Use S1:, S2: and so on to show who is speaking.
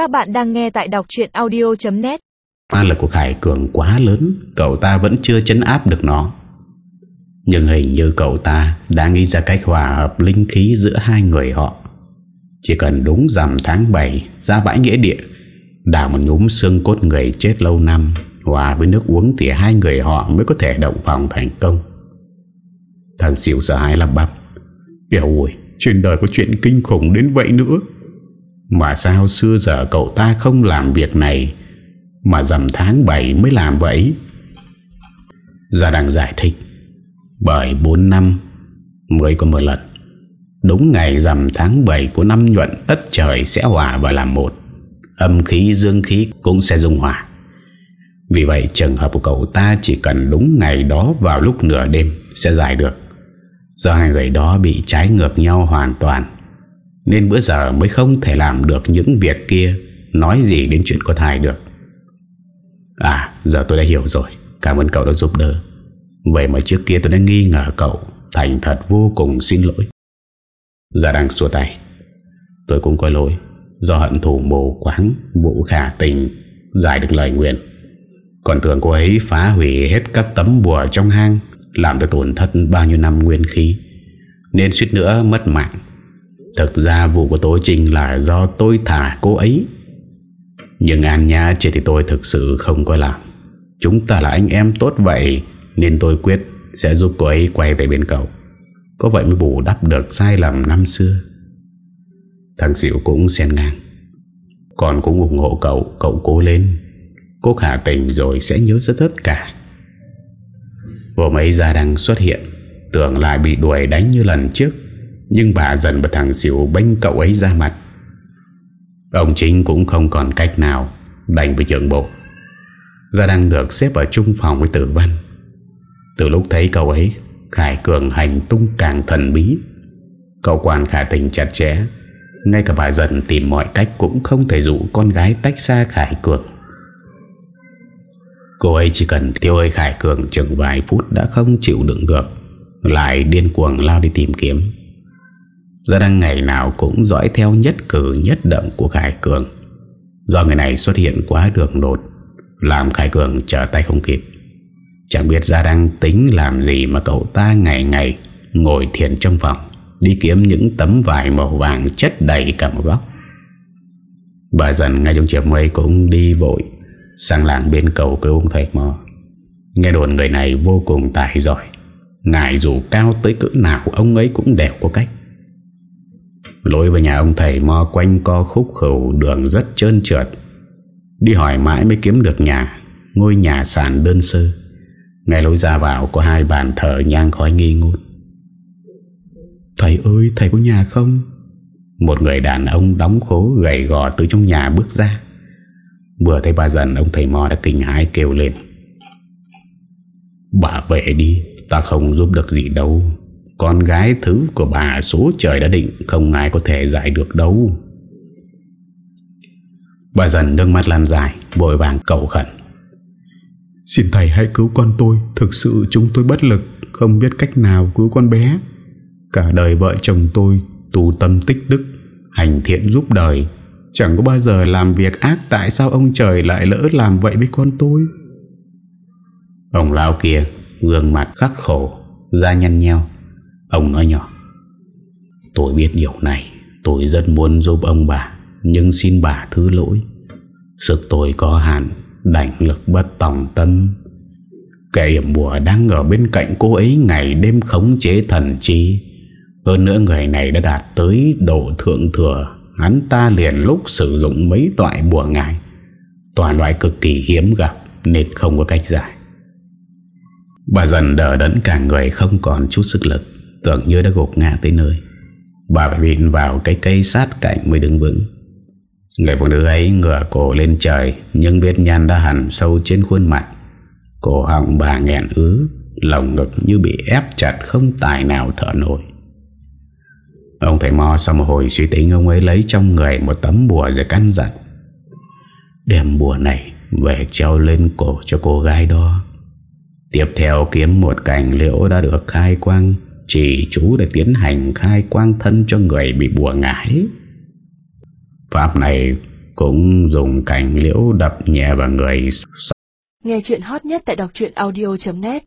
S1: Các bạn đang nghe tại đọc chuyện audio.net
S2: Ma lực của Khải Cường quá lớn, Cậu ta vẫn chưa chấn áp được nó. Nhưng hình như cậu ta Đã nghĩ ra cách hòa hợp linh khí Giữa hai người họ. Chỉ cần đúng rằm tháng 7 Ra bãi nghĩa địa, Đào một nhúm xương cốt người chết lâu năm, Hòa với nước uống Thì hai người họ mới có thể động phòng thành công. Thằng xỉu sợ hãi lắp bắp. Eo ôi, Trên đời có chuyện kinh khủng đến vậy nữa. Mà sao xưa giờ cậu ta không làm việc này, Mà dằm tháng 7 mới làm vậy? Gia đang giải thích, Bởi 4 năm Mới có một lần Đúng ngày dằm tháng 7 của năm nhuận Tất trời sẽ hòa và làm một. Âm khí, dương khí cũng sẽ dung hòa. Vì vậy, trường hợp của cậu ta Chỉ cần đúng ngày đó vào lúc nửa đêm Sẽ giải được. Do hai người đó bị trái ngược nhau hoàn toàn. Nên bữa giờ mới không thể làm được những việc kia, Nói gì đến chuyện có thai được. À giờ tôi đã hiểu rồi. Cảm ơn cậu đã giúp đỡ. Vậy mà trước kia tôi đã nghi ngờ cậu Thành thật vô cùng, xin lỗi. Gia đang xua tay. Tôi cũng có lỗi. Do hận thù mù quáng Vũ khả tình, Giải được lời nguyện. Còn tưởng cô ấy phá hủy hết các tấm bùa trong hang, làm tôi tổn thất bao nhiêu năm nguyên khí. Nên suýt nữa mất mạng. Thực ra vụ của tôi trình là do tôi thả cô ấy. Nhưng An Nha chết thì tôi thực sự không có làm. Chúng ta là anh em tốt vậy, Nên tôi quyết sẽ giúp cô ấy quay về bên cậu. Có vậy mới bù đắp được sai lầm năm xưa. Thằng Diệu cũng xen ngang. Còn cũng ủng hộ cậu Cậu cố lên. Cô khả tình rồi sẽ nhớ rất tất cả. Vô mấy ra đang xuất hiện, Tưởng lại bị đuổi đánh như lần trước. Nhưng bà dần và thằng xỉu bênh cậu ấy ra mặt. Ông chính cũng không còn cách nào Đành với trưởng bộ. Gia đang được xếp ở chung phòng với tử văn. Từ lúc thấy cậu ấy, Khải Cường hành tung càng thần bí. Cậu quan khả tình chặt chẽ, Ngay cả bà dần tìm mọi cách Cũng không thể dụ con gái tách xa Khải Cường. Cô ấy chỉ cần tiêu ơi Khải Cường chừng vài phút đã không chịu đựng được, Lại điên cuồng lao đi tìm kiếm. Gia đang ngày nào cũng dõi theo nhất cử, nhất động của Khải Cường. Do người này xuất hiện quá đường đột Làm Khải Cường trở tay không kịp. Chẳng biết Gia đang tính làm gì mà cậu ta ngày ngày ngồi thiền trong phòng, Đi kiếm những tấm vải màu vàng chất đầy cả một góc. Bà dần ngay trong chiều mây cũng đi vội Sang làng bên cầu cứu ông thầy mò. Nghe đồn người này vô cùng tài giỏi Ngài dù cao tới cỡ nào, Ông ấy cũng đều có cách. Lối về nhà ông thầy mò quanh co khúc khẩu đường rất trơn trượt. Đi hỏi mãi mới kiếm được nhà. Ngôi nhà sàn đơn sơ. Ngay lối ra vào có hai bàn thờ nhang khói nghi ngút. Thầy ơi, thầy có nhà không? Một người đàn ông đóng khố gầy gò từ trong nhà bước ra. Vừa thấy bà dần, ông thầy mò đã kinh hãi kêu lên. Bà về đi, Ta không giúp được gì đâu. Con gái thứ của bà số trời đã định Không ai có thể giải được đâu. Bà dần nước mắt lan dài Bội vàng cầu khẩn. Xin thầy hãy cứu con tôi Thực sự chúng tôi bất lực Không biết cách nào cứu con bé. Cả đời vợ chồng tôi tù tâm tích đức Hành thiện giúp đời. Chẳng có bao giờ làm việc ác Tại sao ông trời lại lỡ làm vậy với con tôi? Ông lão kia Gương mặt khắc khổ Da nhăn nheo Ông nói nhỏ Tôi biết điều này Tôi rất muốn giúp ông bà Nhưng xin bà thứ lỗi. Sức tôi có hạn Đảnh lực bất tòng tâm. Kẻ hiểm bùa đang ở bên cạnh cô ấy Ngày đêm khống chế thần chi. Hơn nữa người này đã đạt tới độ thượng thừa Hắn ta liền lúc sử dụng mấy loại bùa ngài, Toàn loại cực kỳ hiếm gặp Nên không có cách giải. Bà dần đỡ đẫn cả người không còn chút sức lực. Tưởng như đã gục ngã tới nơi. Bà phải vịn vào cái cây sát cạnh mới đứng vững. Người phụ nữ ấy ngửa cổ lên trời, Nhưng biết nhan đã hẳn sâu trên khuôn mặt. Cổ họng bà nghẹn ứ Lòng ngực như bị ép chặt không tài nào thở nổi. Ông thầy Mo sau một hồi suy tính, Ông ấy lấy trong người một tấm bùa rồi căn dặn. Đem bùa này Về treo lên cổ cho cô gái đó. Tiếp theo kiếm một cành liễu đã được khai quang. Chỉ chú để tiến hành khai quang thân cho người bị bùa ngải. Pháp này Cũng dùng cành liễu đập nhẹ vào người.
S3: Nghe chuyện hot nhất tại đọc audio.net